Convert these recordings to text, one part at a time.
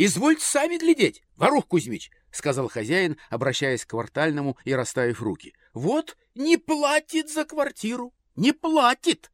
Извольте сами глядеть, Ворух Кузьмич, — сказал хозяин, обращаясь к квартальному и расставив руки. — Вот не платит за квартиру, не платит.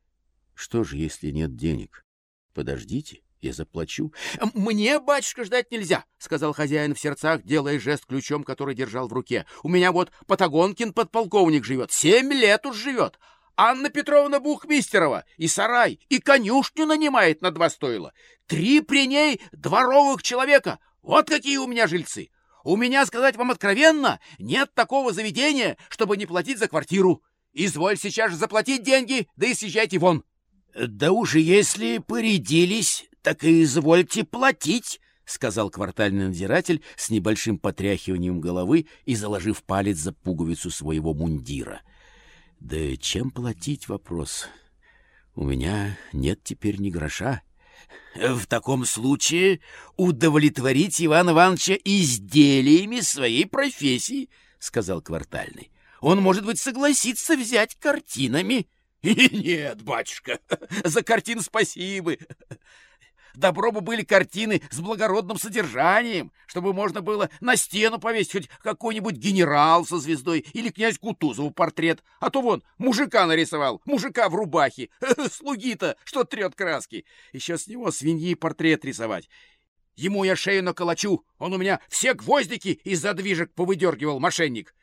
— Что же, если нет денег? Подождите, я заплачу. — Мне, батюшка, ждать нельзя, — сказал хозяин в сердцах, делая жест ключом, который держал в руке. — У меня вот Патагонкин подполковник живет, семь лет уж живет. Анна Петровна Бухмистерова и сарай, и конюшню нанимает на два стойла. Три при ней дворовых человека. Вот какие у меня жильцы. У меня, сказать вам откровенно, нет такого заведения, чтобы не платить за квартиру. Изволь сейчас же заплатить деньги, да и съезжайте вон. — Да уже если порядились, так и извольте платить, — сказал квартальный надзиратель с небольшим потряхиванием головы и заложив палец за пуговицу своего мундира. — Да чем платить вопрос? У меня нет теперь ни гроша. — В таком случае удовлетворить Ивана Ивановича изделиями своей профессии, — сказал квартальный. — Он, может быть, согласится взять картинами. — Нет, батюшка, за картин спасибо. Добро бы были картины с благородным содержанием, чтобы можно было на стену повесить хоть какой-нибудь генерал со звездой или князь Кутузову портрет. А то вон, мужика нарисовал, мужика в рубахе, слуги-то, что трет краски. Еще с него свиньи портрет рисовать. Ему я шею наколочу, он у меня все гвоздики из задвижек повыдергивал, мошенник.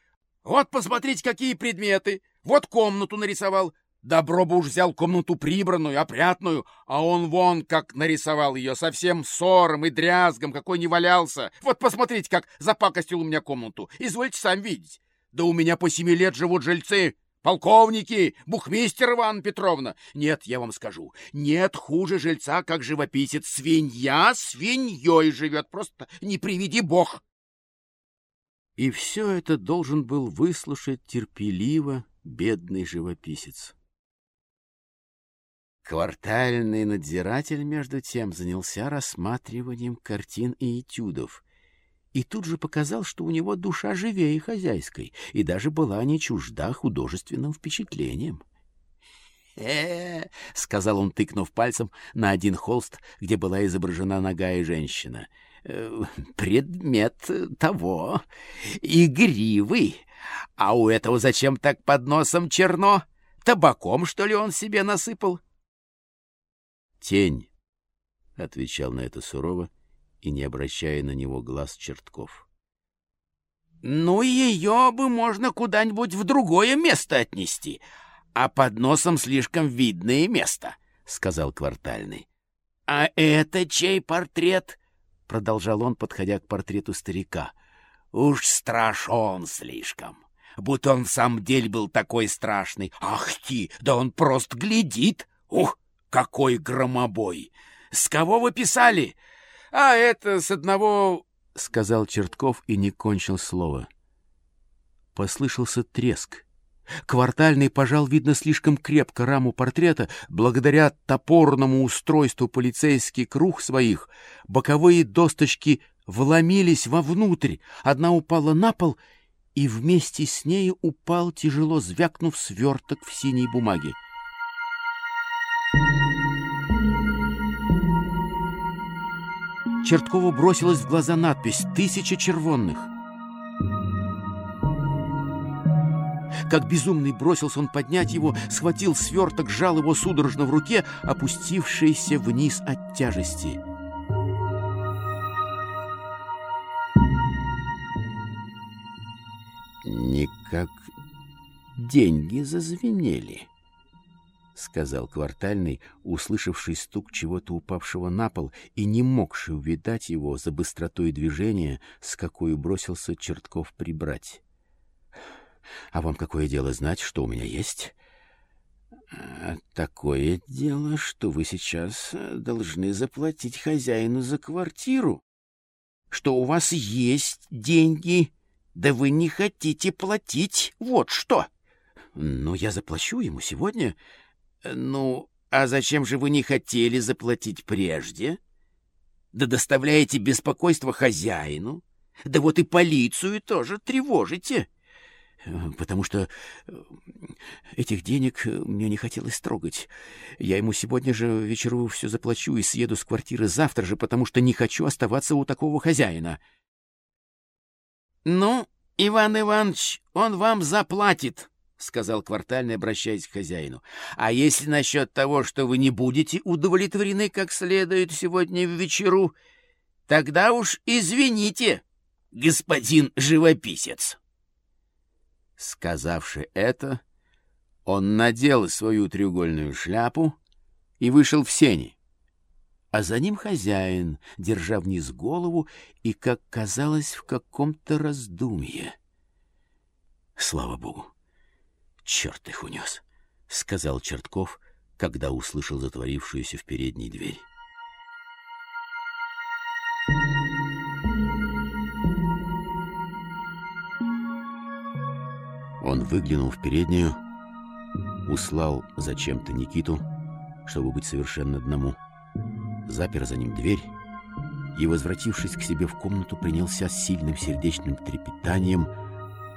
Вот посмотрите, какие предметы. Вот комнату нарисовал, Добро бы уж взял комнату прибранную, опрятную, а он вон как нарисовал ее, совсем ссором и дрязгом, какой не валялся. Вот посмотрите, как запакостил у меня комнату. Извольте сам видеть. Да у меня по семи лет живут жильцы, полковники, бухмистер Иван Петровна. Нет, я вам скажу, нет хуже жильца, как живописец. Свинья свиньей живет, просто не приведи бог. И все это должен был выслушать терпеливо бедный живописец. Квартальный надзиратель, между тем, занялся рассматриванием картин и этюдов, и тут же показал, что у него душа живее хозяйской, и даже была не чужда художественным впечатлением. «Э, — сказал он, тыкнув пальцем на один холст, где была изображена нога и женщина. «э, — Предмет того, игривый. А у этого зачем так под носом черно? Табаком, что ли, он себе насыпал? — Тень, — отвечал на это сурово и не обращая на него глаз Чертков. — Ну, ее бы можно куда-нибудь в другое место отнести, а под носом слишком видное место, — сказал Квартальный. — А это чей портрет? — продолжал он, подходя к портрету старика. — Уж страшен слишком. Будто он в самом деле был такой страшный. Ах ты, да он просто глядит. Ух! Какой громобой! С кого вы писали? А это с одного... — сказал Чертков и не кончил слова. Послышался треск. Квартальный пожал, видно, слишком крепко раму портрета. Благодаря топорному устройству полицейский круг своих, боковые досточки вломились вовнутрь. Одна упала на пол, и вместе с ней упал, тяжело звякнув, сверток в синей бумаге. Черткову бросилась в глаза надпись «Тысяча червонных». Как безумный бросился он поднять его, схватил сверток, сжал его судорожно в руке, опустившийся вниз от тяжести. Никак деньги зазвенели. — сказал квартальный, услышавший стук чего-то упавшего на пол и не могший увидать его за быстротой движения, с какой бросился Чертков прибрать. — А вам какое дело знать, что у меня есть? А — Такое дело, что вы сейчас э, должны заплатить хозяину за квартиру. Что у вас есть деньги, да вы не хотите платить, вот что. — Ну, я заплачу ему сегодня, — ну, а зачем же вы не хотели заплатить прежде? Да доставляете беспокойство хозяину. Да вот и полицию тоже тревожите. потому что э, этих денег мне не хотелось трогать. Я ему сегодня же вечеру все заплачу и съеду с квартиры завтра же, потому что не хочу оставаться у такого хозяина. — Ну, Иван Иванович, он вам заплатит, — сказал квартальный, обращаясь к хозяину. — А если насчет того, что вы не будете удовлетворены как следует сегодня вечеру, тогда уж извините, господин живописец. Сказавши это, он надел свою треугольную шляпу и вышел в сени. А за ним хозяин, держа вниз голову и, как казалось, в каком-то раздумье. Слава богу! Черт их унес! — сказал Чертков, когда услышал затворившуюся в передней дверь. Он выглянул в переднюю, услал зачем-то Никиту, чтобы быть совершенно одному, запер за ним дверь и, возвратившись к себе в комнату, принялся с сильным сердечным трепетанием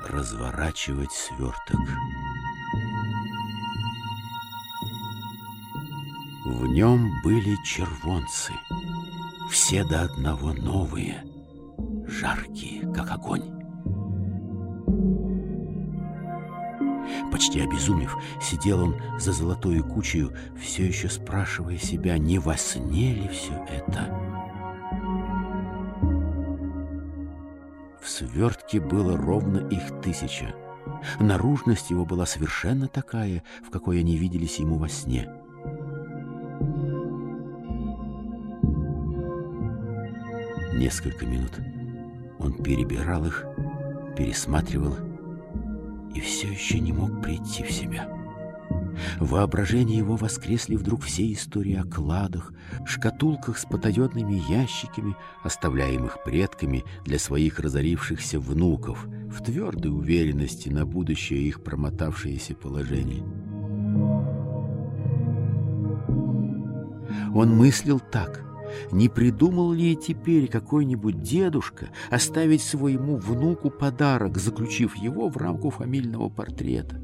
разворачивать сверток. В нем были червонцы, все до одного новые, жаркие, как огонь. Почти обезумев, сидел он за золотой кучей, все еще спрашивая себя, не во сне ли все это. В свертке было ровно их тысяча. Наружность его была совершенно такая, в какой они виделись ему во сне. Несколько минут он перебирал их, пересматривал и все еще не мог прийти в себя. В воображении его воскресли вдруг все истории о кладах, шкатулках с потаенными ящиками, оставляемых предками для своих разорившихся внуков, в твердой уверенности на будущее их промотавшееся положение. Он мыслил так — не придумал ли теперь какой-нибудь дедушка оставить своему внуку подарок, заключив его в рамку фамильного портрета?